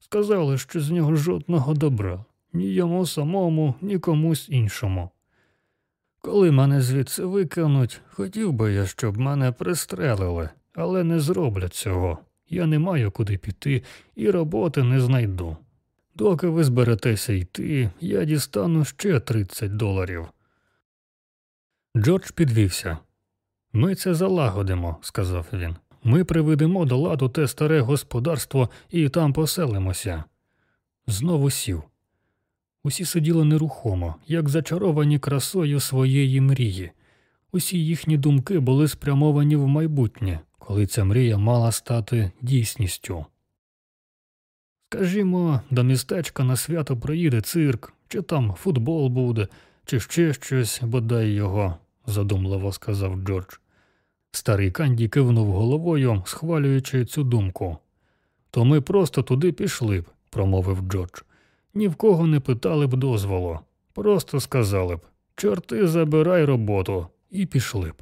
Сказали, що з нього жодного добра, ні йому самому, ні комусь іншому. Коли мене звідси викинуть, хотів би я, щоб мене пристрелили, але не зроблять цього. Я не маю куди піти і роботи не знайду. Доки ви зберетеся йти, я дістану ще 30 доларів. Джордж підвівся. Ми це залагодимо, сказав він. Ми приведемо до ладу те старе господарство і там поселимося. Знову сів. Усі сиділи нерухомо, як зачаровані красою своєї мрії. Усі їхні думки були спрямовані в майбутнє, коли ця мрія мала стати дійсністю. Скажімо, до містечка на свято приїде цирк, чи там футбол буде, чи ще щось, бодай його, задумливо сказав Джордж. Старий Канді кивнув головою, схвалюючи цю думку. То ми просто туди пішли б, промовив Джордж. Ні в кого не питали б дозволу. Просто сказали б чорти, забирай роботу, і пішли б.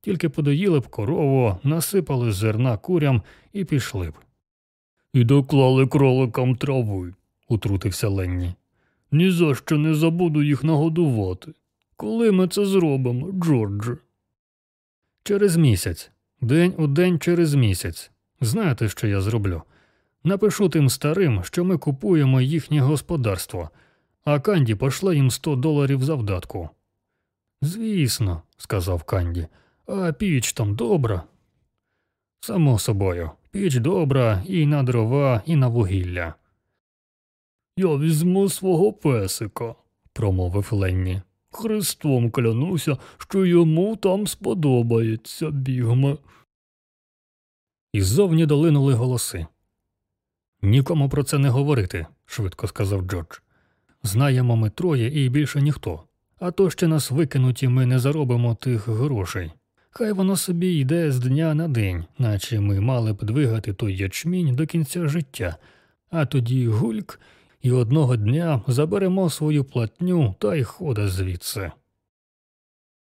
Тільки подоїли б корову, насипали зерна курям і пішли б. І доклали кроликам трави, утрутився Ленні. «Ні за що не забуду їх нагодувати. Коли ми це зробимо, Джордже? Через місяць, день у день через місяць. Знаєте, що я зроблю? Напишу тим старим, що ми купуємо їхнє господарство, а Канді пошле їм 100 доларів завдатку. Звісно, сказав Канді, а піч там добра. Само собою, піч добра і на дрова, і на вугілля. Я візьму свого песика, промовив Ленні. Христом клянуся, що йому там сподобається бігме. Іззовні долинули голоси. Нікому про це не говорити, швидко сказав Джордж. Знаємо ми троє і більше ніхто. А то ще нас викинуть і ми не заробимо тих грошей. Хай воно собі йде з дня на день, наче ми мали б двигати той ячмінь до кінця життя, а тоді гульк, і одного дня заберемо свою платню та й хода звідси.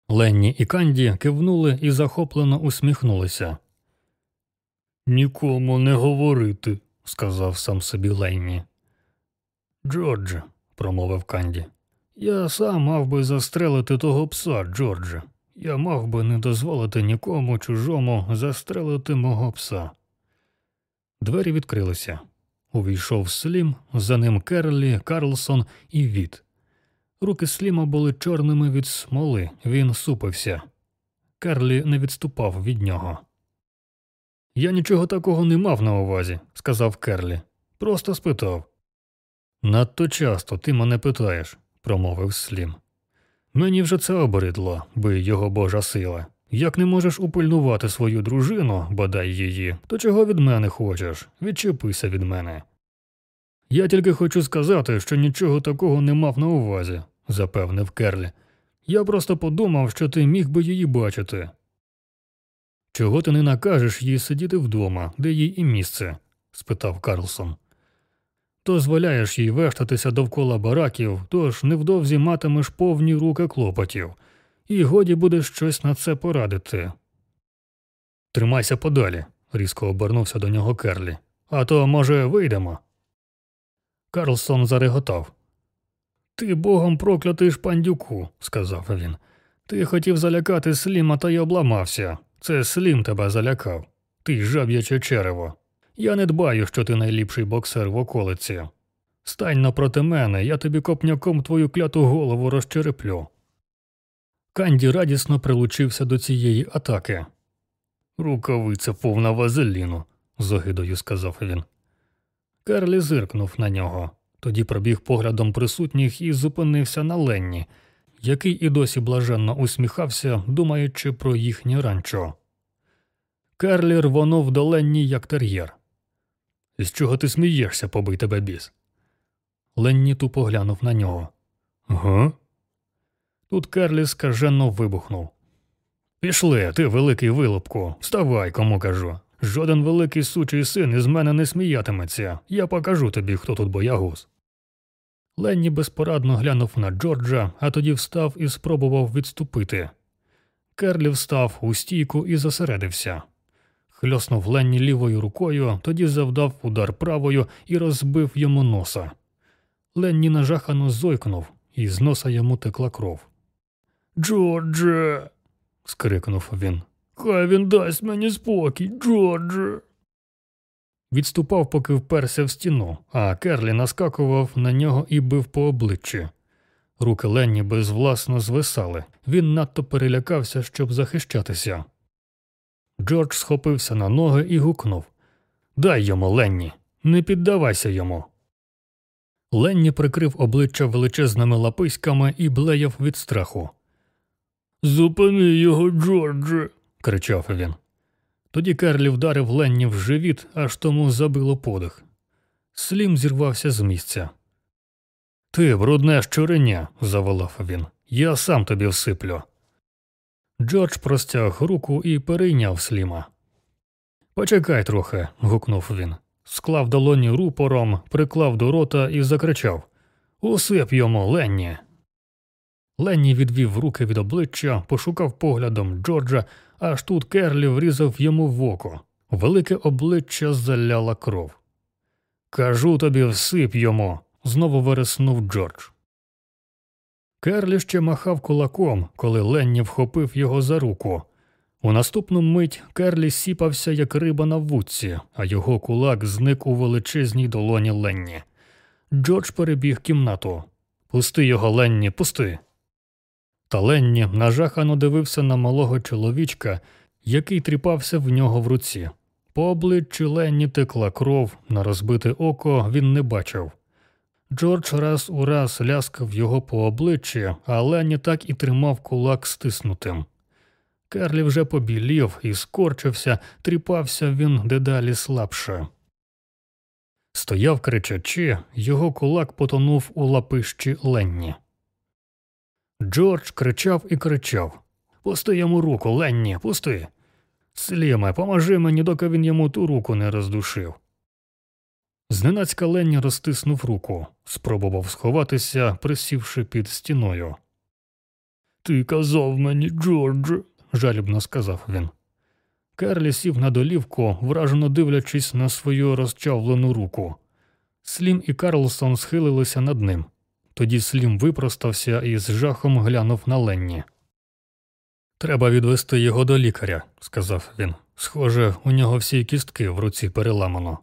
Ленні і Канді кивнули і захоплено усміхнулися. Нікому не говорити, сказав сам собі Ленні. Джордже, промовив Канді, я сам мав би застрелити того пса, Джордже. Я мав би не дозволити нікому чужому застрелити мого пса. Двері відкрилися. Увійшов Слім, за ним Керлі, Карлсон і Віт. Руки Сліма були чорними від смоли, він супився. Керлі не відступав від нього. Я нічого такого не мав на увазі, сказав Керлі. Просто спитав. Надто часто ти мене питаєш, промовив Слім. Мені вже це обридло, би його божа сила. Як не можеш упильнувати свою дружину, бодай її, то чого від мене хочеш? Відчепися від мене. Я тільки хочу сказати, що нічого такого не мав на увазі, запевнив Керлі. Я просто подумав, що ти міг би її бачити. Чого ти не накажеш їй сидіти вдома, де їй і місце? спитав Карлсон. Дозволяєш їй вештатися довкола бараків, тож невдовзі матимеш повні руки клопотів, і годі буде щось на це порадити. Тримайся подалі, різко обернувся до нього Керлі. А то, може, вийдемо. Карлсон зареготав. Ти богом проклятий шпандюку, сказав він. Ти хотів залякати сліма, та й обламався. Це слім тебе залякав. Ти жаб'яче черево. Я не дбаю, що ти найліпший боксер в околиці. Стань напроти мене, я тобі копняком твою кляту голову розчереплю. Канді радісно прилучився до цієї атаки. Рукавиця повна вазеліну, з огидою сказав він. Керлі зиркнув на нього, тоді пробіг поглядом присутніх і зупинився на Ленні, який і досі блаженно усміхався, думаючи про їхнє ранчо. Керлі рвонув до Ленні, як тер'єр. З чого ти смієшся, побий тебе біс? Ленні тупо глянув на нього. Га? Тут Керлі скажено вибухнув. Пішли, ти великий вилупку, вставай, кому кажу. Жоден великий сучий син із мене не сміятиметься. Я покажу тобі, хто тут боягуз. Ленні безпорадно глянув на Джорджа, а тоді встав і спробував відступити. Керлі встав у стійку і зосередився. Хльоснув Ленні лівою рукою, тоді завдав удар правою і розбив йому носа. Ленні нажахано зойкнув, і з носа йому текла кров. Джордже. скрикнув він. Хай він дасть мені спокій, Джордже. Відступав, поки вперся в стіну, а Керлі наскакував на нього і бив по обличчі. Руки Ленні безвласно звисали. Він надто перелякався, щоб захищатися. Джордж схопився на ноги і гукнув Дай йому, Ленні, не піддавайся йому. Ленні прикрив обличчя величезними лаписьками і блеяв від страху. Зупини його, Джордже. кричав він. Тоді Керлі вдарив Ленні в живіт, аж тому забило подих. Слім зірвався з місця. Ти, брудне щуреня, заволав він. Я сам тобі всиплю. Джордж простяг руку і перейняв сліма. Почекай трохи. гукнув він. Склав долоні рупором, приклав до рота і закричав Усип йому, Ленні. Ленні відвів руки від обличчя, пошукав поглядом Джорджа, аж тут Керлі врізав йому в око. Велике обличчя заляла кров. Кажу тобі, всип йому, знову вириснув Джордж. Керлі ще махав кулаком, коли Ленні вхопив його за руку. У наступну мить Керлі сіпався, як риба на вудці, а його кулак зник у величезній долоні Ленні. Джордж перебіг кімнату. Пусти його, Ленні, пусти. Та Ленні нажахано дивився на малого чоловічка, який тріпався в нього в руці. По обличчі Ленні текла кров, на розбите око він не бачив. Джордж раз у раз ляскав його по обличчі, а Ленні так і тримав кулак стиснутим. Керлі вже побілів і скорчився, тріпався він дедалі слабше. Стояв кричачи, його кулак потонув у лапищі Ленні. Джордж кричав і кричав Пусти йому руку, Ленні, пусти. Сліме, поможи мені, доки він йому ту руку не роздушив. Зненацька Ленні розтиснув руку, спробував сховатися, присівши під стіною. Ти казав мені, Джордж, жалібно сказав він. Керлі сів на долівку, вражено дивлячись на свою розчавлену руку. Слім і Карлсон схилилися над ним. Тоді Слім випростався і з жахом глянув на Ленні. Треба відвести його до лікаря, сказав він. Схоже, у нього всі кістки в руці переламано.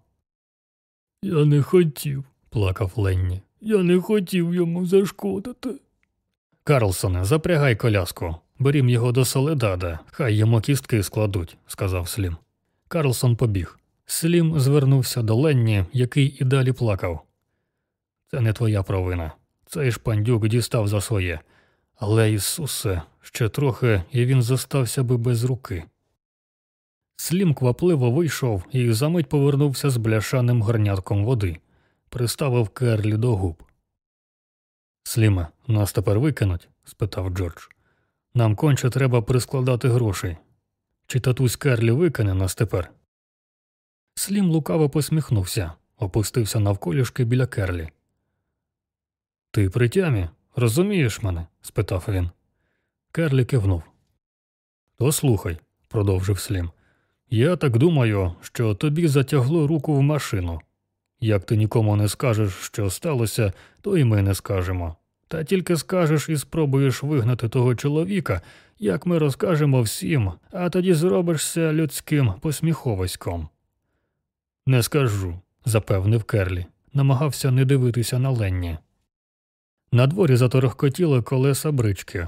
Я не хотів, плакав Ленні. Я не хотів йому зашкодити. Карлсоне, запрягай коляску. Берім його до Соледада, хай йому кістки складуть, сказав Слім. Карлсон побіг. Слім звернувся до Ленні, який і далі плакав. Це не твоя провина. Цей шпандюк дістав за своє. Але Ісусе, ще трохи, і він зостався би без руки. Слім квапливо вийшов і замить повернувся з бляшаним горнятком води, приставив Керлі до губ. Сліме, нас тепер викинуть? спитав Джордж. Нам конче треба прискладати грошей. Чи татусь Керлі викине нас тепер? Слім лукаво посміхнувся, опустився навколішки біля Керлі. Ти при тямі? Розумієш мене? спитав він. Керлі кивнув. То слухай, продовжив Слім. Я так думаю, що тобі затягло руку в машину. Як ти нікому не скажеш, що сталося, то і ми не скажемо. Та тільки скажеш і спробуєш вигнати того чоловіка, як ми розкажемо всім, а тоді зробишся людським посміховиськом. Не скажу, запевнив Керлі, намагався не дивитися на Ленні. На дворі заторохкотіли колеса брички.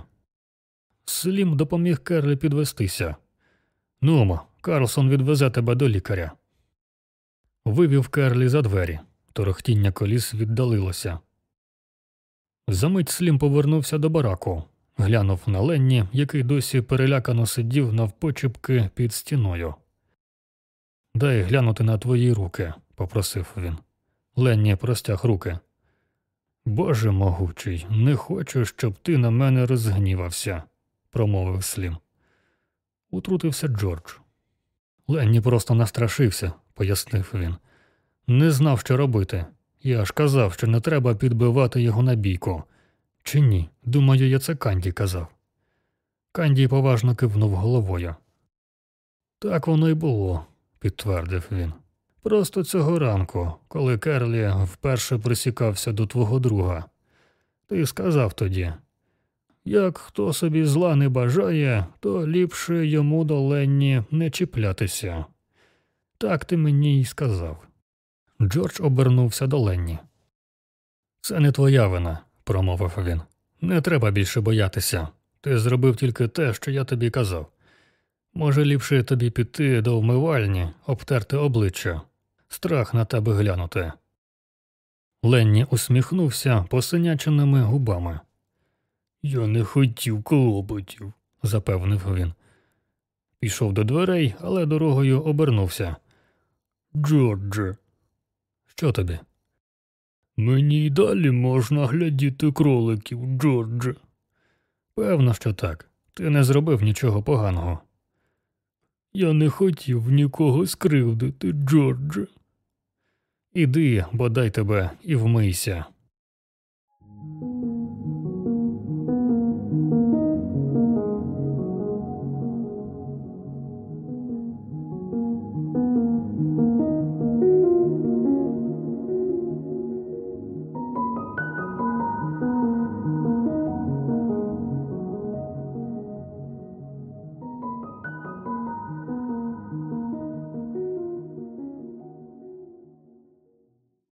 Слім допоміг Керлі підвестися. Нумо, Карлсон відвезе тебе до лікаря. Вивів Керлі за двері. Торохтіння коліс віддалилося. Замить Слім повернувся до бараку, глянув на Ленні, який досі перелякано сидів навпочепки під стіною. Дай глянути на твої руки, попросив він. Ленні простяг руки. Боже могучий, не хочу, щоб ти на мене розгнівався, промовив Слім. Утрутився Джордж. Ленні просто настрашився, пояснив він. Не знав, що робити. Я ж казав, що не треба підбивати його на бійку. Чи ні? Думаю, я це Канді казав. Канді поважно кивнув головою. Так воно й було, підтвердив він. Просто цього ранку, коли Керлі вперше присікався до твого друга. Ти сказав тоді як хто собі зла не бажає, то ліпше йому до Ленні не чіплятися. Так ти мені й сказав. Джордж обернувся до Ленні. Це не твоя вина, промовив він. Не треба більше боятися. Ти зробив тільки те, що я тобі казав. Може, ліпше тобі піти до вмивальні, обтерти обличчя, страх на тебе глянути. Ленні усміхнувся посиняченими губами. Я не хотів клопотів, запевнив він. Пішов до дверей, але дорогою обернувся. Джордже, що тобі? Мені й далі можна глядіти кроликів, Джордже. Певно, що так. Ти не зробив нічого поганого. Я не хотів нікого скривдити, Джордже. Іди, бодай тебе, і вмийся.